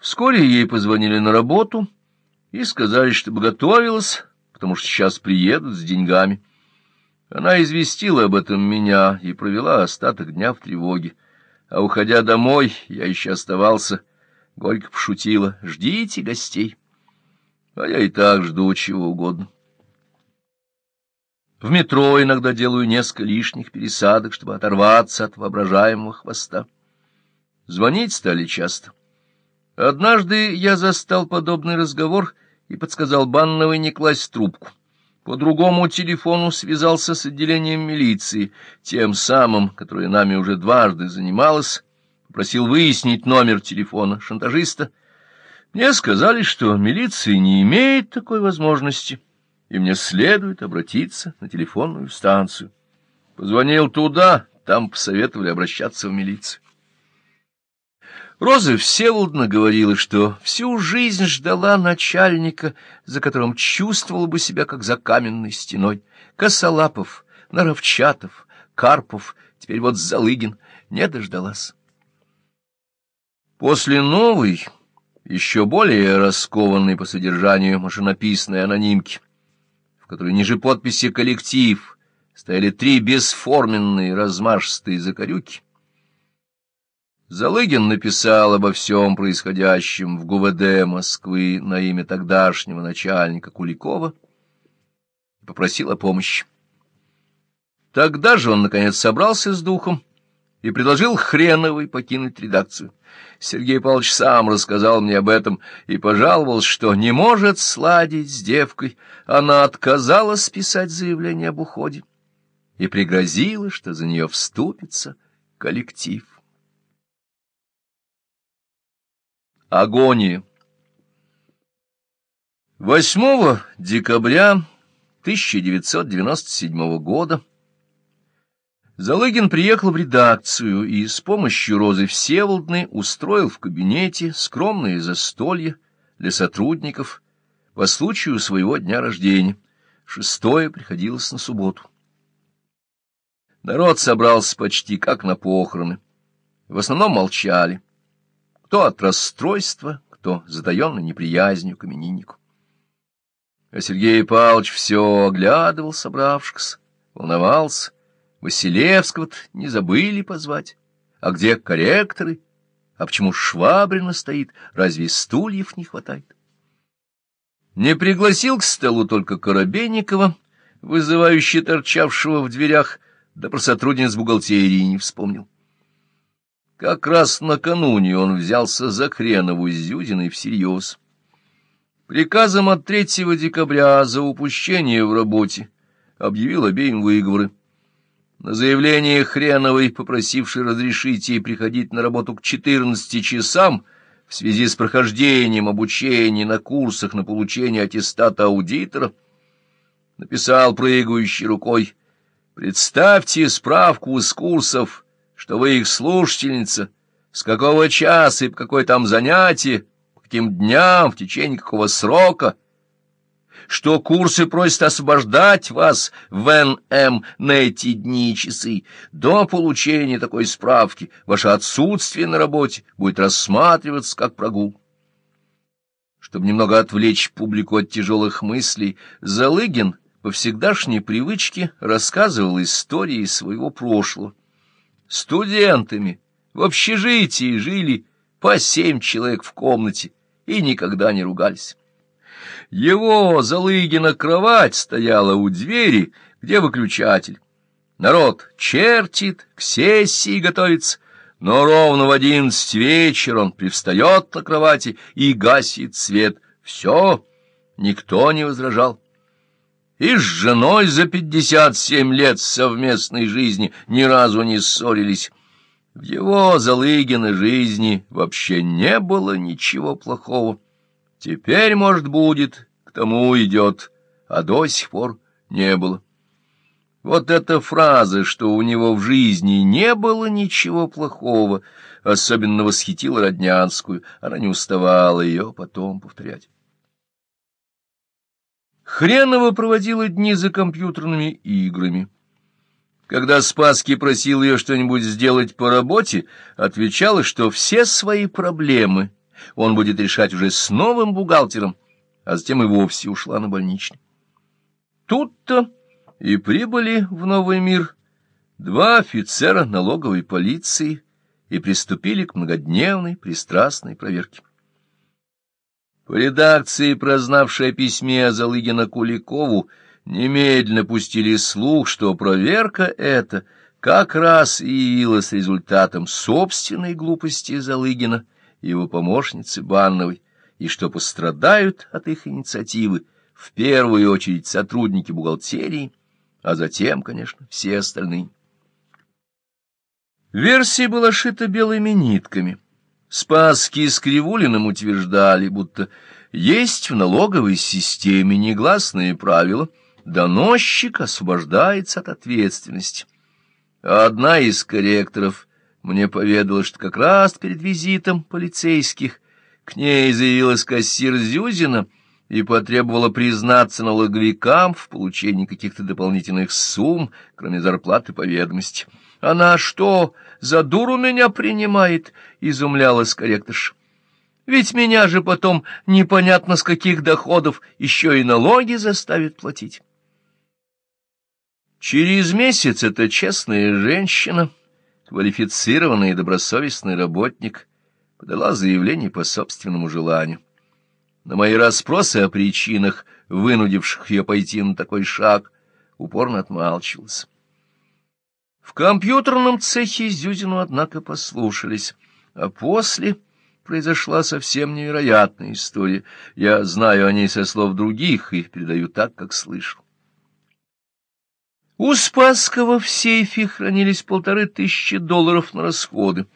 Вскоре ей позвонили на работу и сказали, чтобы готовилась, потому что сейчас приедут с деньгами. Она известила об этом меня и провела остаток дня в тревоге. А уходя домой, я еще оставался, горько пошутила, ждите гостей. А я и так жду чего угодно. В метро иногда делаю несколько лишних пересадок, чтобы оторваться от воображаемого хвоста. Звонить стали часто. Однажды я застал подобный разговор и подсказал Банновой не класть трубку. По другому телефону связался с отделением милиции, тем самым, которое нами уже дважды занималось, попросил выяснить номер телефона шантажиста. Мне сказали, что милиция не имеет такой возможности, и мне следует обратиться на телефонную станцию. Позвонил туда, там посоветовали обращаться в милицию. Роза Всеволодна говорила, что всю жизнь ждала начальника, за которым чувствовала бы себя как за каменной стеной. Косолапов, Наровчатов, Карпов, теперь вот Залыгин не дождалась. После новой, еще более раскованной по содержанию машинописной анонимки, в которой ниже подписи «коллектив» стояли три бесформенные размашистые закорюки, Залыгин написал обо всем происходящем в ГУВД Москвы на имя тогдашнего начальника Куликова и попросил о помощи. Тогда же он, наконец, собрался с духом и предложил Хреновой покинуть редакцию. Сергей Павлович сам рассказал мне об этом и пожаловался, что не может сладить с девкой. Она отказалась писать заявление об уходе и пригрозила, что за нее вступится коллектив. Агония 8 декабря 1997 года Залыгин приехал в редакцию и с помощью Розы Всеволодны устроил в кабинете скромные застолья для сотрудников по случаю своего дня рождения. Шестое приходилось на субботу. Народ собрался почти как на похороны. В основном молчали кто от расстройства, кто затаенной неприязнью к имениннику. А Сергей Павлович все оглядывал собравшихся, волновался. Василевского-то не забыли позвать. А где корректоры? А почему Швабрина стоит? Разве стульев не хватает? Не пригласил к столу только Коробейникова, вызывающий торчавшего в дверях, да про сотрудниц бухгалтерии не вспомнил. Как раз накануне он взялся за Хренову с Зюзиной всерьез. Приказом от 3 декабря за упущение в работе объявил обеим выговоры. На заявление Хреновой, попросившей разрешить ей приходить на работу к 14 часам в связи с прохождением обучения на курсах на получение аттестата аудитора, написал прыгающей рукой «Представьте справку из курсов» что вы их слушательница, с какого часа и по какое там занятие, по каким дням, в течение какого срока, что курсы просят освобождать вас в НМ на эти дни и часы. До получения такой справки ваше отсутствие на работе будет рассматриваться как прогул. Чтобы немного отвлечь публику от тяжелых мыслей, Залыгин по всегдашней привычке рассказывал истории своего прошлого студентами в общежитии жили по семь человек в комнате и никогда не ругались. Его Залыгина кровать стояла у двери, где выключатель. Народ чертит, к сессии готовится, но ровно в одиннадцать вечера он привстает на кровати и гасит свет. Все, никто не возражал и с женой за пятьдесят семь лет совместной жизни ни разу не ссорились. В его Залыгиной жизни вообще не было ничего плохого. Теперь, может, будет, к тому идет, а до сих пор не было. Вот эта фраза, что у него в жизни не было ничего плохого, особенно восхитила Роднянскую, она не уставала ее потом повторять. Хренова проводила дни за компьютерными играми. Когда Спаски просил ее что-нибудь сделать по работе, отвечала, что все свои проблемы Он будет решать уже с новым бухгалтером, а затем и вовсе ушла на больничный. Тут-то и прибыли в новый мир два офицера налоговой полиции и приступили к многодневной пристрастной проверке. По редакции, прознавшей о письме Залыгина Куликову, немедленно пустили слух, что проверка эта как раз и явилась результатом собственной глупости Залыгина и его помощницы Банновой, и что пострадают от их инициативы в первую очередь сотрудники бухгалтерии, а затем, конечно, все остальные. Версия была шита белыми нитками. Спаски с Кривулиным утверждали, будто есть в налоговой системе негласные правила, доносчик освобождается от ответственности. Одна из корректоров мне поведала, что как раз перед визитом полицейских к ней заявилась кассир Зюзина и потребовала признаться налоговикам в получении каких-то дополнительных сумм, кроме зарплаты по ведомости. «Она что, за дуру меня принимает?» — изумлялась корректорша. «Ведь меня же потом непонятно с каких доходов еще и налоги заставит платить». Через месяц эта честная женщина, квалифицированный и добросовестный работник, подала заявление по собственному желанию. На мои расспросы о причинах, вынудивших ее пойти на такой шаг, упорно отмалчивался. В компьютерном цехе Зюзину, однако, послушались, а после произошла совсем невероятная история. Я знаю о ней со слов других и передаю так, как слышал. У Спасского в сейфе хранились полторы тысячи долларов на расходы.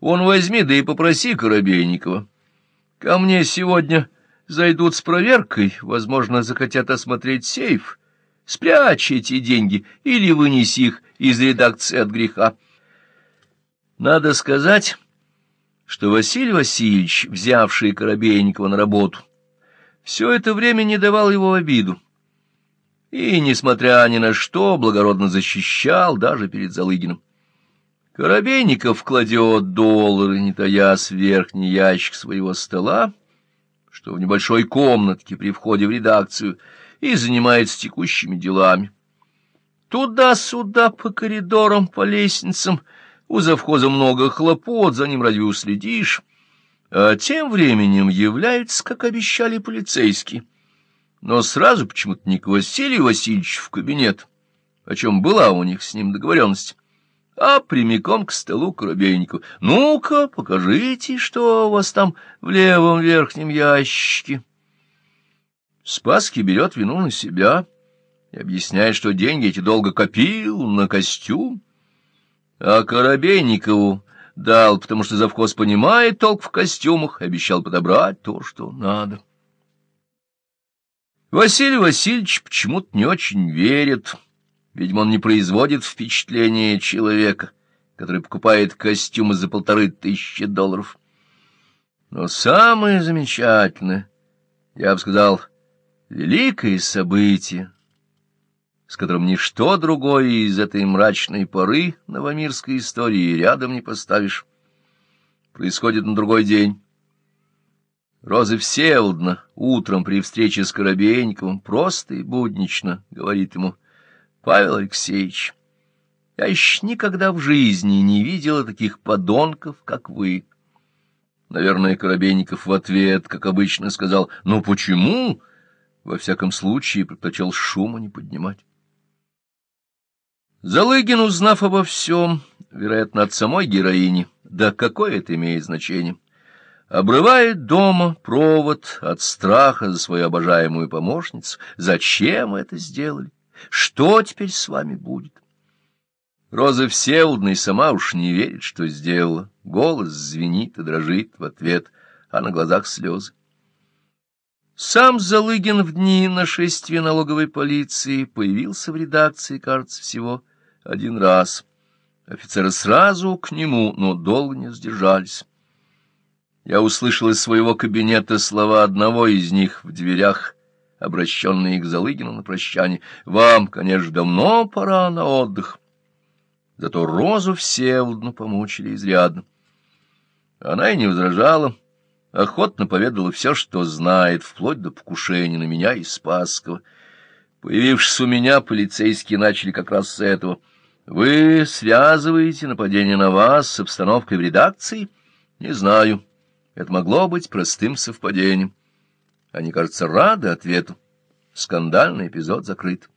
Он возьми, да и попроси Коробейникова. Ко мне сегодня зайдут с проверкой, возможно, захотят осмотреть сейф. Спрячь эти деньги или вынеси их из редакции от греха. Надо сказать, что Василий Васильевич, взявший Коробейникова на работу, все это время не давал его обиду и, несмотря ни на что, благородно защищал даже перед Залыгиным. Коробейников кладет доллары, не таясь в верхний ящик своего стола, что в небольшой комнатке при входе в редакцию, и занимается текущими делами. Туда-сюда по коридорам, по лестницам, у завхоза много хлопот, за ним разве уследишь? А тем временем являются, как обещали, полицейские — но сразу почему-то не к Василию Васильевичу в кабинет, о чем была у них с ним договоренность, а прямиком к столу Коробейнику. «Ну-ка, покажите, что у вас там в левом верхнем ящике». Спаски берет вину на себя и объясняет, что деньги эти долго копил на костюм, а Коробейникову дал, потому что завхоз понимает толк в костюмах, обещал подобрать то, что надо. Василий Васильевич почему-то не очень верит. Видимо, он не производит впечатления человека, который покупает костюмы за полторы тысячи долларов. Но самое замечательное, я бы сказал, великое событие, с которым ничто другое из этой мрачной поры новомирской истории рядом не поставишь, происходит на другой день. Роза Всеволодна утром при встрече с Коробейниковым просто и буднично говорит ему, «Павел Алексеевич, я еще никогда в жизни не видела таких подонков, как вы». Наверное, Коробейников в ответ, как обычно, сказал, «Ну почему?» Во всяком случае, предпочел шума не поднимать. Залыгин, узнав обо всем, вероятно, от самой героини, да какое это имеет значение, обрывает дома провод от страха за свою обожаемую помощницу. Зачем это сделали? Что теперь с вами будет? Роза Всеволодна и сама уж не верит, что сделала. Голос звенит и дрожит в ответ, а на глазах слезы. Сам Залыгин в дни нашествия налоговой полиции появился в редакции, кажется, всего один раз. Офицеры сразу к нему, но долго не сдержались. Я услышал из своего кабинета слова одного из них в дверях, обращенные к Залыгину на прощание. «Вам, конечно, давно пора на отдых». Зато Розу Всеволодну помучили изрядно. Она и не возражала, охотно поведала все, что знает, вплоть до покушения на меня и Спасского. Появившись у меня, полицейские начали как раз с этого. «Вы связываете нападение на вас с обстановкой в редакции?» «Не знаю. Это могло быть простым совпадением». Они, кажется, рады ответу. Скандальный эпизод закрыт.